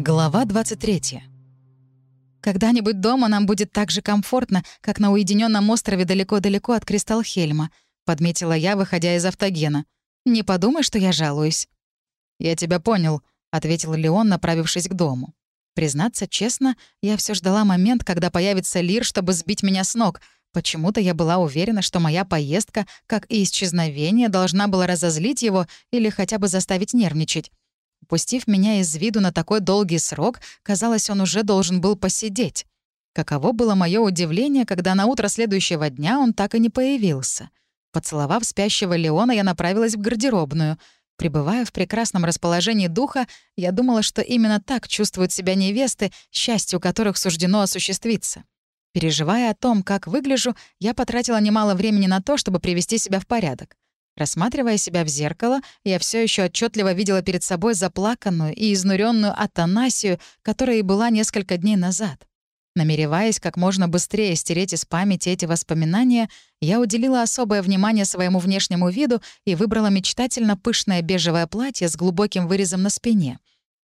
Глава 23. «Когда-нибудь дома нам будет так же комфортно, как на уединенном острове далеко-далеко от Кристалхельма», — подметила я, выходя из автогена. «Не подумай, что я жалуюсь». «Я тебя понял», — ответил Леон, направившись к дому. Признаться честно, я все ждала момент, когда появится Лир, чтобы сбить меня с ног. Почему-то я была уверена, что моя поездка, как и исчезновение, должна была разозлить его или хотя бы заставить нервничать. Упустив меня из виду на такой долгий срок, казалось, он уже должен был посидеть. Каково было мое удивление, когда на утро следующего дня он так и не появился. Поцеловав спящего Леона, я направилась в гардеробную. Пребывая в прекрасном расположении духа, я думала, что именно так чувствуют себя невесты, счастью которых суждено осуществиться. Переживая о том, как выгляжу, я потратила немало времени на то, чтобы привести себя в порядок. Рассматривая себя в зеркало, я все еще отчетливо видела перед собой заплаканную и изнуренную Атанасию, которая и была несколько дней назад. Намереваясь как можно быстрее стереть из памяти эти воспоминания, я уделила особое внимание своему внешнему виду и выбрала мечтательно пышное бежевое платье с глубоким вырезом на спине.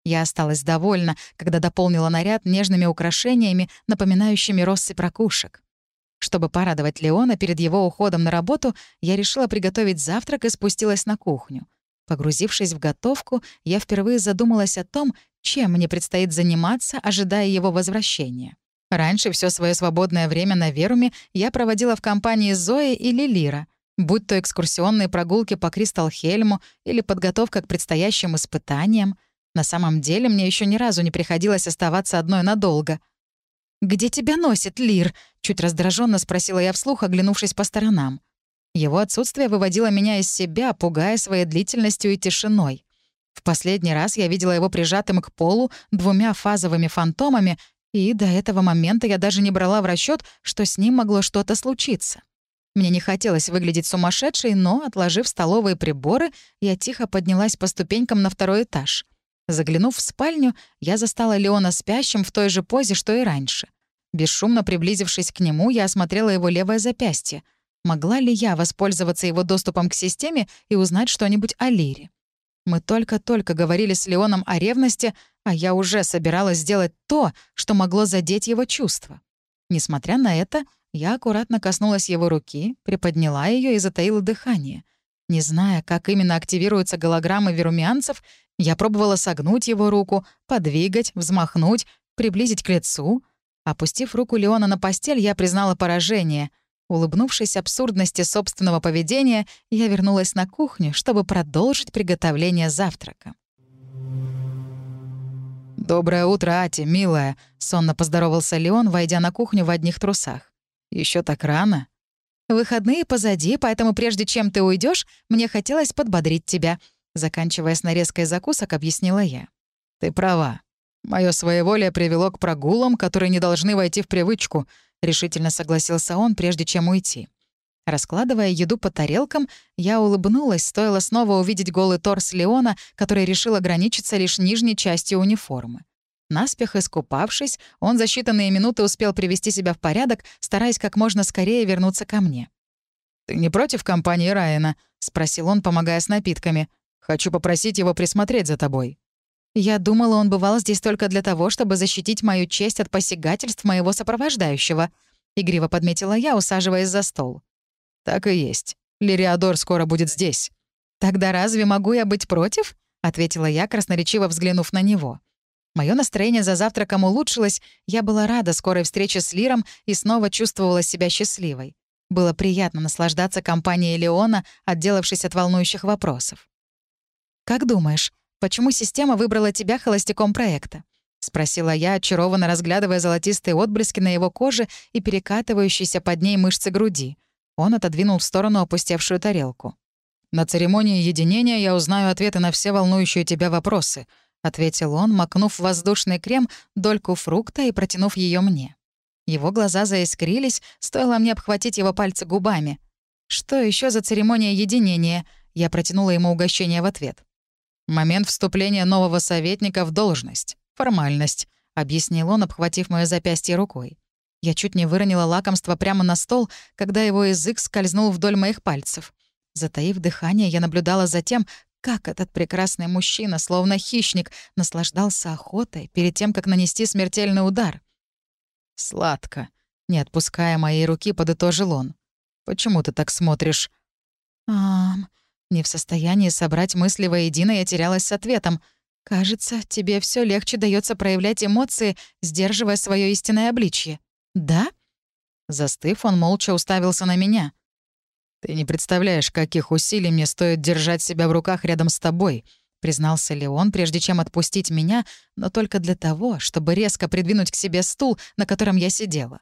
Я осталась довольна, когда дополнила наряд нежными украшениями, напоминающими россыпь ракушек. Чтобы порадовать Леона перед его уходом на работу, я решила приготовить завтрак и спустилась на кухню. Погрузившись в готовку, я впервые задумалась о том, чем мне предстоит заниматься, ожидая его возвращения. Раньше все свое свободное время на Веруме я проводила в компании Зои или Лира, будь то экскурсионные прогулки по Кристалхельму или подготовка к предстоящим испытаниям. На самом деле мне еще ни разу не приходилось оставаться одной надолго — «Где тебя носит, Лир?» — чуть раздраженно спросила я вслух, оглянувшись по сторонам. Его отсутствие выводило меня из себя, пугая своей длительностью и тишиной. В последний раз я видела его прижатым к полу двумя фазовыми фантомами, и до этого момента я даже не брала в расчет, что с ним могло что-то случиться. Мне не хотелось выглядеть сумасшедшей, но, отложив столовые приборы, я тихо поднялась по ступенькам на второй этаж. Заглянув в спальню, я застала Леона спящим в той же позе, что и раньше. Бесшумно приблизившись к нему, я осмотрела его левое запястье. Могла ли я воспользоваться его доступом к системе и узнать что-нибудь о Лире? Мы только-только говорили с Леоном о ревности, а я уже собиралась сделать то, что могло задеть его чувства. Несмотря на это, я аккуратно коснулась его руки, приподняла ее и затаила дыхание. Не зная, как именно активируются голограммы верумианцев, я пробовала согнуть его руку, подвигать, взмахнуть, приблизить к лицу — Опустив руку Леона на постель, я признала поражение. Улыбнувшись абсурдности собственного поведения, я вернулась на кухню, чтобы продолжить приготовление завтрака. «Доброе утро, Ати, милая», — сонно поздоровался Леон, войдя на кухню в одних трусах. Еще так рано?» «Выходные позади, поэтому прежде чем ты уйдешь, мне хотелось подбодрить тебя», — заканчивая с нарезкой закусок, объяснила я. «Ты права. Мое своеволие привело к прогулам, которые не должны войти в привычку», — решительно согласился он, прежде чем уйти. Раскладывая еду по тарелкам, я улыбнулась, стоило снова увидеть голый торс Леона, который решил ограничиться лишь нижней частью униформы. Наспех искупавшись, он за считанные минуты успел привести себя в порядок, стараясь как можно скорее вернуться ко мне. «Ты не против компании Райана?» — спросил он, помогая с напитками. «Хочу попросить его присмотреть за тобой». Я думала, он бывал здесь только для того, чтобы защитить мою честь от посягательств моего сопровождающего. Игриво подметила я, усаживаясь за стол. «Так и есть. Лириадор скоро будет здесь». «Тогда разве могу я быть против?» — ответила я, красноречиво взглянув на него. Мое настроение за завтраком улучшилось, я была рада скорой встрече с Лиром и снова чувствовала себя счастливой. Было приятно наслаждаться компанией Леона, отделавшись от волнующих вопросов. «Как думаешь, почему система выбрала тебя холостяком проекта?» — спросила я, очарованно разглядывая золотистые отблески на его коже и перекатывающиеся под ней мышцы груди. Он отодвинул в сторону опустевшую тарелку. «На церемонии единения я узнаю ответы на все волнующие тебя вопросы», — ответил он, макнув в воздушный крем дольку фрукта и протянув ее мне. Его глаза заискрились, стоило мне обхватить его пальцы губами. «Что еще за церемония единения?» Я протянула ему угощение в ответ. «Момент вступления нового советника в должность. Формальность», — объяснил он, обхватив моё запястье рукой. Я чуть не выронила лакомство прямо на стол, когда его язык скользнул вдоль моих пальцев. Затаив дыхание, я наблюдала за тем, как этот прекрасный мужчина, словно хищник, наслаждался охотой перед тем, как нанести смертельный удар. «Сладко», — не отпуская моей руки, подытожил он. «Почему ты так смотришь?» «Ам...» Не в состоянии собрать мысли воедино, я терялась с ответом. «Кажется, тебе все легче дается проявлять эмоции, сдерживая свое истинное обличье. Да?» Застыв, он молча уставился на меня. «Ты не представляешь, каких усилий мне стоит держать себя в руках рядом с тобой», признался Леон, прежде чем отпустить меня, но только для того, чтобы резко придвинуть к себе стул, на котором я сидела.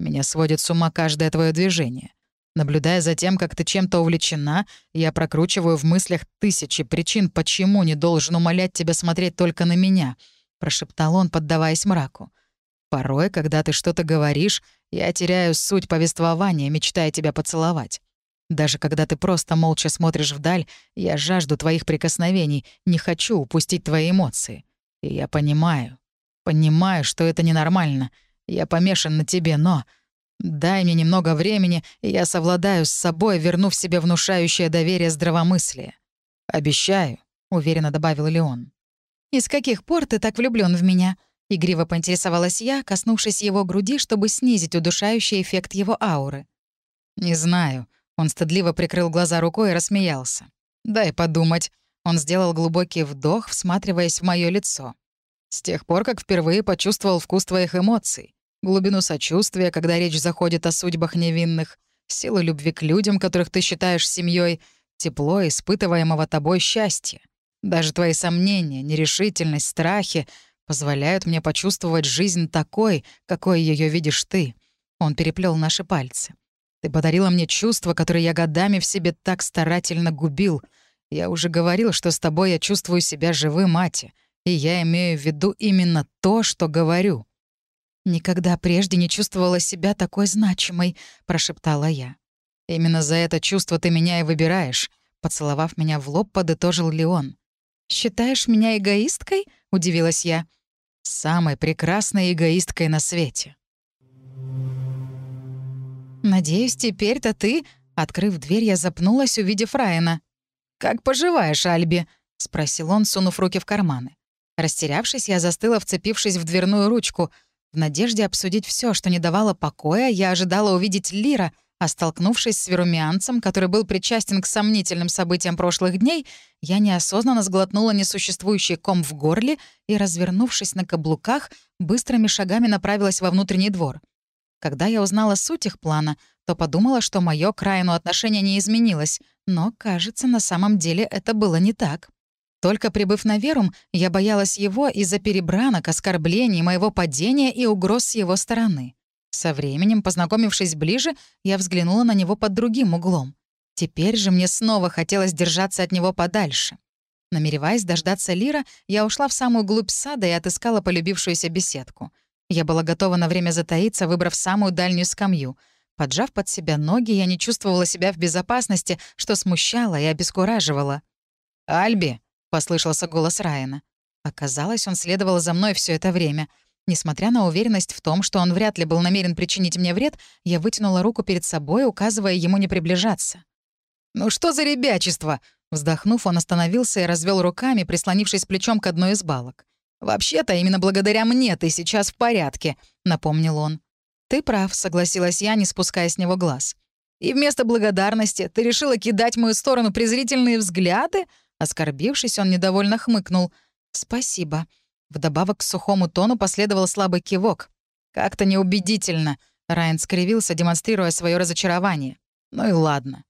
Меня сводит с ума каждое твое движение. Наблюдая за тем, как ты чем-то увлечена, я прокручиваю в мыслях тысячи причин, почему не должен умолять тебя смотреть только на меня», — прошептал он, поддаваясь мраку. «Порой, когда ты что-то говоришь, я теряю суть повествования, мечтая тебя поцеловать. Даже когда ты просто молча смотришь вдаль, я жажду твоих прикосновений, не хочу упустить твои эмоции. И я понимаю, понимаю, что это ненормально. Я помешан на тебе, но... Дай мне немного времени, и я совладаю с собой, вернув себе внушающее доверие здравомыслие. Обещаю, — уверенно добавил Леон. «И с каких пор ты так влюблён в меня?» — игриво поинтересовалась я, коснувшись его груди, чтобы снизить удушающий эффект его ауры. «Не знаю», он стыдливо прикрыл глаза рукой и рассмеялся. «Дай подумать». Он сделал глубокий вдох, всматриваясь в мое лицо. «С тех пор, как впервые почувствовал вкус твоих эмоций, глубину сочувствия, когда речь заходит о судьбах невинных, силу любви к людям, которых ты считаешь семьей, тепло испытываемого тобой счастья. Даже твои сомнения, нерешительность, страхи позволяют мне почувствовать жизнь такой, какой ее видишь ты». Он переплел наши пальцы. Ты подарила мне чувство, которое я годами в себе так старательно губил. Я уже говорил, что с тобой я чувствую себя живым, мати, и я имею в виду именно то, что говорю». «Никогда прежде не чувствовала себя такой значимой», — прошептала я. «Именно за это чувство ты меня и выбираешь», — поцеловав меня в лоб, подытожил Леон. «Считаешь меня эгоисткой?» — удивилась я. «Самой прекрасной эгоисткой на свете». «Надеюсь, теперь-то ты...» Открыв дверь, я запнулась, увидев Райана. «Как поживаешь, Альби?» — спросил он, сунув руки в карманы. Растерявшись, я застыла, вцепившись в дверную ручку. В надежде обсудить все, что не давало покоя, я ожидала увидеть Лира, а столкнувшись с верумианцем, который был причастен к сомнительным событиям прошлых дней, я неосознанно сглотнула несуществующий ком в горле и, развернувшись на каблуках, быстрыми шагами направилась во внутренний двор. Когда я узнала суть их плана, то подумала, что мое к Райану отношение не изменилось, но, кажется, на самом деле это было не так. Только прибыв на Верум, я боялась его из-за перебранок, оскорблений, моего падения и угроз с его стороны. Со временем, познакомившись ближе, я взглянула на него под другим углом. Теперь же мне снова хотелось держаться от него подальше. Намереваясь дождаться Лира, я ушла в самую глубь сада и отыскала полюбившуюся беседку. Я была готова на время затаиться, выбрав самую дальнюю скамью. Поджав под себя ноги, я не чувствовала себя в безопасности, что смущало и обескураживало. «Альби!» — послышался голос Райана. Оказалось, он следовал за мной все это время. Несмотря на уверенность в том, что он вряд ли был намерен причинить мне вред, я вытянула руку перед собой, указывая ему не приближаться. «Ну что за ребячество?» Вздохнув, он остановился и развел руками, прислонившись плечом к одной из балок. «Вообще-то именно благодаря мне ты сейчас в порядке», — напомнил он. «Ты прав», — согласилась я, не спуская с него глаз. «И вместо благодарности ты решила кидать в мою сторону презрительные взгляды?» Оскорбившись, он недовольно хмыкнул. «Спасибо». Вдобавок к сухому тону последовал слабый кивок. «Как-то неубедительно», — Райан скривился, демонстрируя свое разочарование. «Ну и ладно».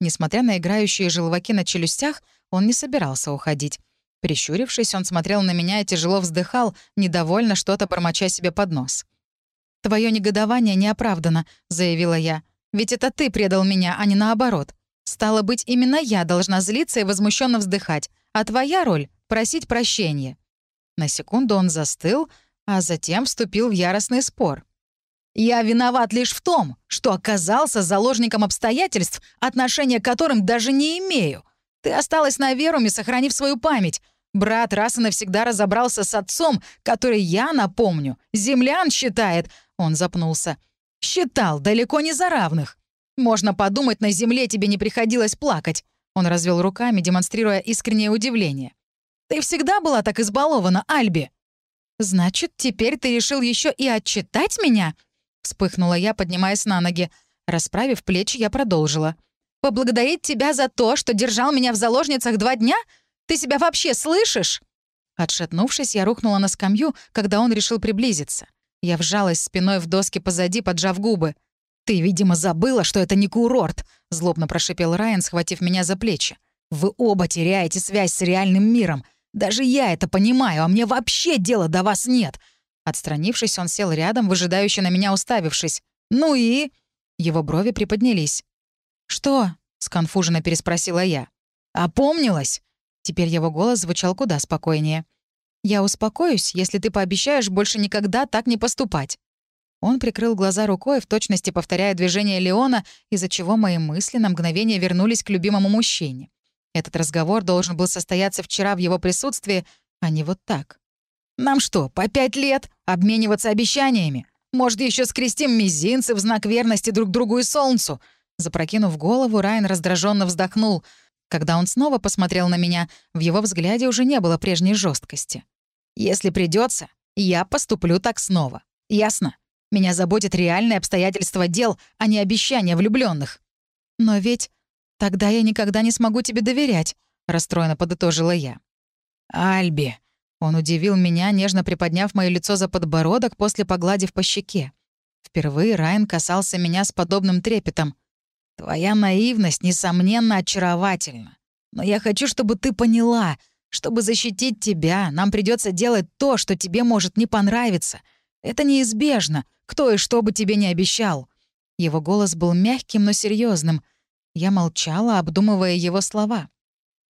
Несмотря на играющие желваки на челюстях, он не собирался уходить. Прищурившись, он смотрел на меня и тяжело вздыхал, недовольно что-то промоча себе под нос. «Твое негодование не оправдано», — заявила я. «Ведь это ты предал меня, а не наоборот. Стало быть, именно я должна злиться и возмущенно вздыхать, а твоя роль — просить прощения». На секунду он застыл, а затем вступил в яростный спор. «Я виноват лишь в том, что оказался заложником обстоятельств, отношения к которым даже не имею. Ты осталась на Веруме, сохранив свою память. Брат раз и навсегда разобрался с отцом, который, я напомню, землян считает...» Он запнулся. «Считал далеко не за равных. Можно подумать, на земле тебе не приходилось плакать. Он развел руками, демонстрируя искреннее удивление. «Ты всегда была так избалована, Альби!» «Значит, теперь ты решил еще и отчитать меня?» Вспыхнула я, поднимаясь на ноги. Расправив плечи, я продолжила. «Поблагодарить тебя за то, что держал меня в заложницах два дня? Ты себя вообще слышишь?» Отшатнувшись, я рухнула на скамью, когда он решил приблизиться. Я вжалась спиной в доски позади, поджав губы. «Ты, видимо, забыла, что это не курорт», — злобно прошипел Райан, схватив меня за плечи. «Вы оба теряете связь с реальным миром. Даже я это понимаю, а мне вообще дела до вас нет». Отстранившись, он сел рядом, выжидающе на меня уставившись. «Ну и...» Его брови приподнялись. «Что?» — сконфуженно переспросила я. «Опомнилась?» Теперь его голос звучал куда спокойнее. «Я успокоюсь, если ты пообещаешь больше никогда так не поступать». Он прикрыл глаза рукой, в точности повторяя движение Леона, из-за чего мои мысли на мгновение вернулись к любимому мужчине. Этот разговор должен был состояться вчера в его присутствии, а не вот так. «Нам что, по пять лет? Обмениваться обещаниями? Может, еще скрестим мизинцы в знак верности друг другу и солнцу?» Запрокинув голову, Райан раздраженно вздохнул. Когда он снова посмотрел на меня, в его взгляде уже не было прежней жесткости. «Если придется, я поступлю так снова. Ясно?» Меня заботят реальные обстоятельства дел, а не обещания влюбленных. «Но ведь тогда я никогда не смогу тебе доверять», — расстроенно подытожила я. «Альби», — он удивил меня, нежно приподняв мое лицо за подбородок, после погладив по щеке. Впервые Райан касался меня с подобным трепетом. «Твоя наивность, несомненно, очаровательна. Но я хочу, чтобы ты поняла, чтобы защитить тебя, нам придется делать то, что тебе может не понравиться. Это неизбежно, кто и что бы тебе не обещал». Его голос был мягким, но серьезным. Я молчала, обдумывая его слова.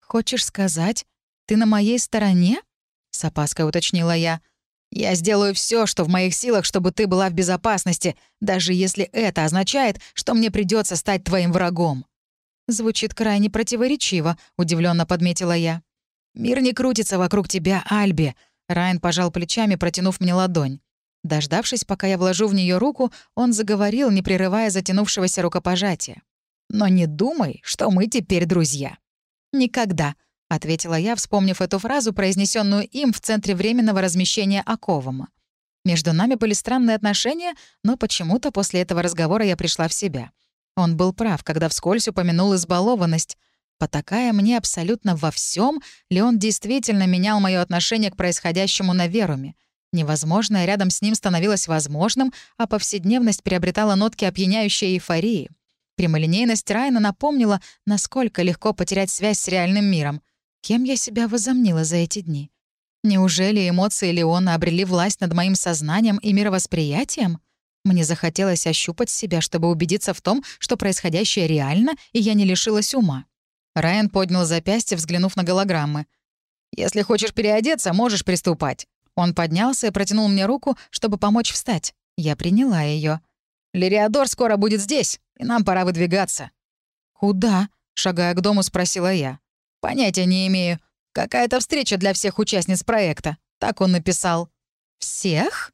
«Хочешь сказать, ты на моей стороне?» — с опаской уточнила я. «Я сделаю все, что в моих силах, чтобы ты была в безопасности, даже если это означает, что мне придется стать твоим врагом». «Звучит крайне противоречиво», — удивленно подметила я. «Мир не крутится вокруг тебя, Альби», — Райан пожал плечами, протянув мне ладонь. Дождавшись, пока я вложу в нее руку, он заговорил, не прерывая затянувшегося рукопожатия. «Но не думай, что мы теперь друзья». «Никогда», — ответила я, вспомнив эту фразу, произнесенную им в центре временного размещения Аковома. Между нами были странные отношения, но почему-то после этого разговора я пришла в себя. Он был прав, когда вскользь упомянул избалованность. Потакая мне абсолютно во всем, Леон действительно менял мое отношение к происходящему на Веруме — Невозможное рядом с ним становилось возможным, а повседневность приобретала нотки опьяняющей эйфории. Прямолинейность Райна напомнила, насколько легко потерять связь с реальным миром. Кем я себя возомнила за эти дни? Неужели эмоции Леона обрели власть над моим сознанием и мировосприятием? Мне захотелось ощупать себя, чтобы убедиться в том, что происходящее реально, и я не лишилась ума. Райан поднял запястье, взглянув на голограммы. «Если хочешь переодеться, можешь приступать. Он поднялся и протянул мне руку, чтобы помочь встать. Я приняла ее. «Лириадор скоро будет здесь, и нам пора выдвигаться». «Куда?» — шагая к дому, спросила я. «Понятия не имею. Какая-то встреча для всех участниц проекта». Так он написал. «Всех?»